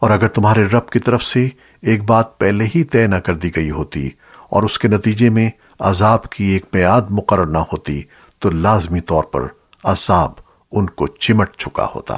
اور اگر تمہارے رب کی طرف سے ایک بات پہلے ہی طے نہ کر دی گئی ہوتی اور اس کے نتیجے میں عذاب کی ایک میعاد مقرر نہ ہوتی، تو لازمی طور پر عذاب ان کو چمٹ چکا ہوتا۔